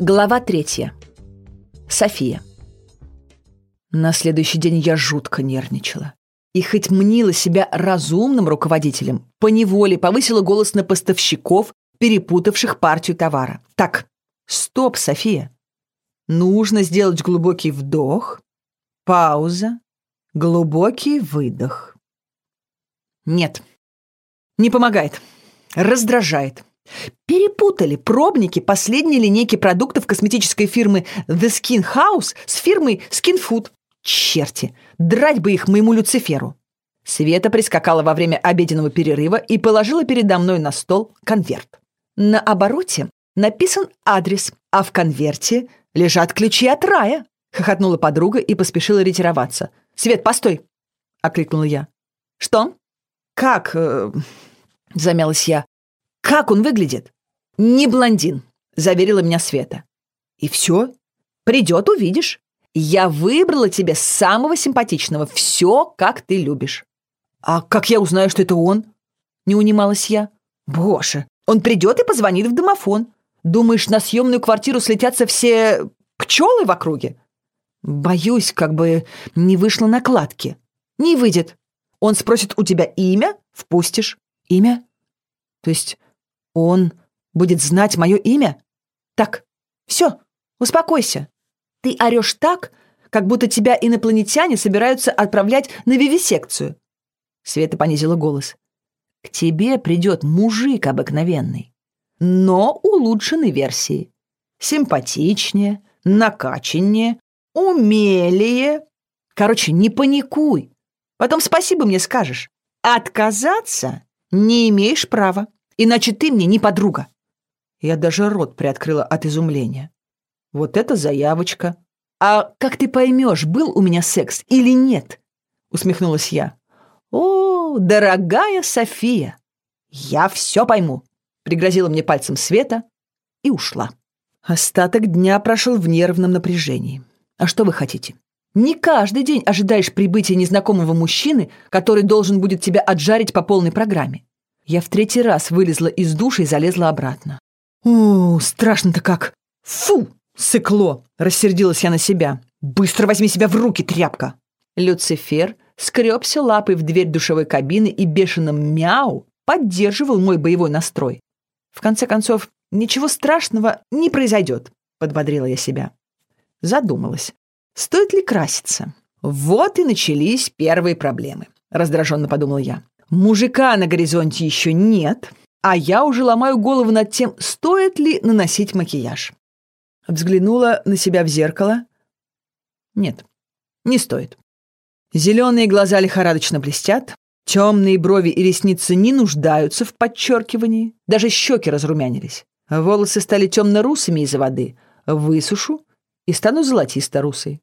Глава третья. София. На следующий день я жутко нервничала. И хоть мнила себя разумным руководителем, поневоле повысила голос на поставщиков, перепутавших партию товара. Так, стоп, София. Нужно сделать глубокий вдох, пауза, глубокий выдох. Нет, не помогает, раздражает. Перепутали пробники последней линейки продуктов косметической фирмы The Skin House с фирмой Skin Food. Черти, драть бы их моему Люциферу. Света прискакала во время обеденного перерыва и положила передо мной на стол конверт. На обороте написан адрес, а в конверте лежат ключи от рая. Хохотнула подруга и поспешила ретироваться. «Свет, постой!» — окликнула я. «Что? Как?» э, — замялась я. «Как он выглядит?» «Не блондин», — заверила меня Света. «И все? Придет, увидишь. Я выбрала тебе самого симпатичного. Все, как ты любишь». «А как я узнаю, что это он?» Не унималась я. «Боже, он придет и позвонит в домофон. Думаешь, на съемную квартиру слетятся все пчелы в округе?» «Боюсь, как бы не вышло накладки». «Не выйдет. Он спросит у тебя имя, впустишь. Имя? То есть он будет знать мое имя? Так, все, успокойся. Ты орешь так, как будто тебя инопланетяне собираются отправлять на вивисекцию. Света понизила голос. К тебе придет мужик обыкновенный, но улучшенной версии. Симпатичнее, накачаннее, умелее. Короче, не паникуй. Потом спасибо мне скажешь. Отказаться не имеешь права, иначе ты мне не подруга. Я даже рот приоткрыла от изумления. Вот это заявочка. А как ты поймешь, был у меня секс или нет? Усмехнулась я. О, дорогая София, я все пойму. Пригрозила мне пальцем Света и ушла. Остаток дня прошел в нервном напряжении. А что вы хотите? Не каждый день ожидаешь прибытия незнакомого мужчины, который должен будет тебя отжарить по полной программе. Я в третий раз вылезла из души и залезла обратно. «О, страшно-то как! Фу, сыкло!» — рассердилась я на себя. «Быстро возьми себя в руки, тряпка!» Люцифер скребся лапой в дверь душевой кабины и бешеным мяу поддерживал мой боевой настрой. В конце концов, ничего страшного не произойдет, подбодрила я себя. Задумалась, стоит ли краситься. Вот и начались первые проблемы, раздраженно подумал я. Мужика на горизонте еще нет, а я уже ломаю голову над тем, стоит ли наносить макияж. Взглянула на себя в зеркало. Нет, не стоит. Зеленые глаза лихорадочно блестят, темные брови и ресницы не нуждаются в подчеркивании, даже щеки разрумянились. Волосы стали темно-русыми из-за воды. Высушу и стану золотисто-русой.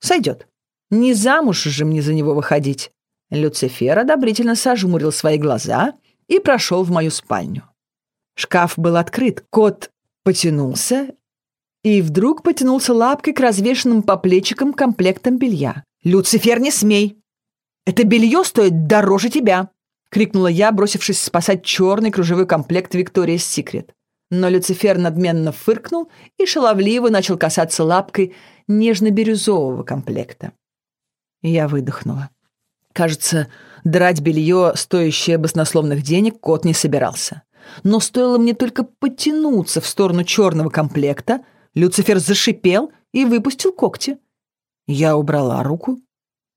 Сойдет. Не замуж же мне за него выходить. Люцифер одобрительно сожмурил свои глаза и прошел в мою спальню. Шкаф был открыт, кот потянулся и вдруг потянулся лапкой к развешенным по плечикам комплектам белья. «Люцифер, не смей! Это белье стоит дороже тебя!» — крикнула я, бросившись спасать черный кружевой комплект Виктория Секрет. Но Люцифер надменно фыркнул и шаловливо начал касаться лапкой нежно-бирюзового комплекта. Я выдохнула. Кажется, драть белье, стоящее баснословных денег, кот не собирался. Но стоило мне только потянуться в сторону черного комплекта, Люцифер зашипел и выпустил когти. Я убрала руку.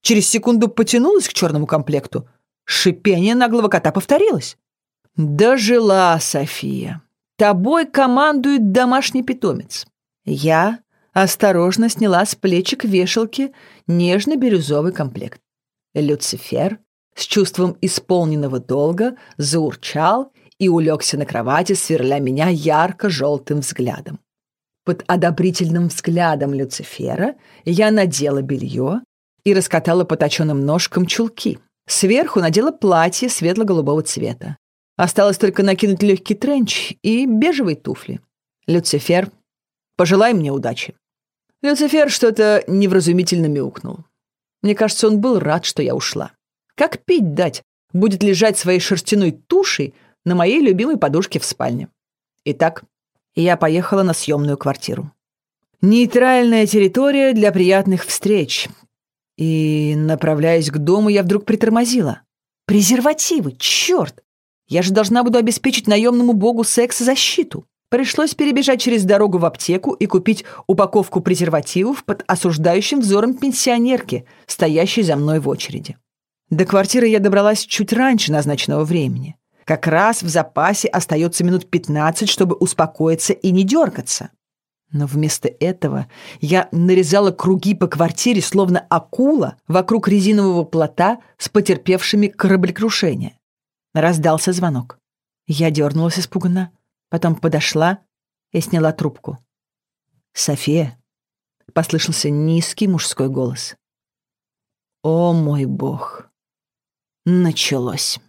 Через секунду потянулась к черному комплекту. Шипение наглого кота повторилось. «Дожила, София. Тобой командует домашний питомец. Я осторожно сняла с плечик вешалки нежно-бирюзовый комплект. Люцифер с чувством исполненного долга заурчал и улегся на кровати, сверля меня ярко-желтым взглядом. Под одобрительным взглядом Люцифера я надела белье и раскатала по точенным ножкам чулки. Сверху надела платье светло-голубого цвета. Осталось только накинуть легкий тренч и бежевые туфли. Люцифер, пожелай мне удачи. Люцифер что-то невразумительно мяукнул. Мне кажется, он был рад, что я ушла. Как пить дать? Будет лежать своей шерстяной тушей на моей любимой подушке в спальне. Итак, и я поехала на съемную квартиру. Нейтральная территория для приятных встреч. И, направляясь к дому, я вдруг притормозила. Презервативы, черт! Я же должна буду обеспечить наемному богу секса защиту. Пришлось перебежать через дорогу в аптеку и купить упаковку презервативов под осуждающим взором пенсионерки, стоящей за мной в очереди. До квартиры я добралась чуть раньше назначенного времени. Как раз в запасе остается минут 15, чтобы успокоиться и не дергаться. Но вместо этого я нарезала круги по квартире, словно акула, вокруг резинового плота с потерпевшими кораблекрушение. Раздался звонок. Я дернулась испуганно, потом подошла и сняла трубку. «София», — послышался низкий мужской голос. «О мой бог!» Началось.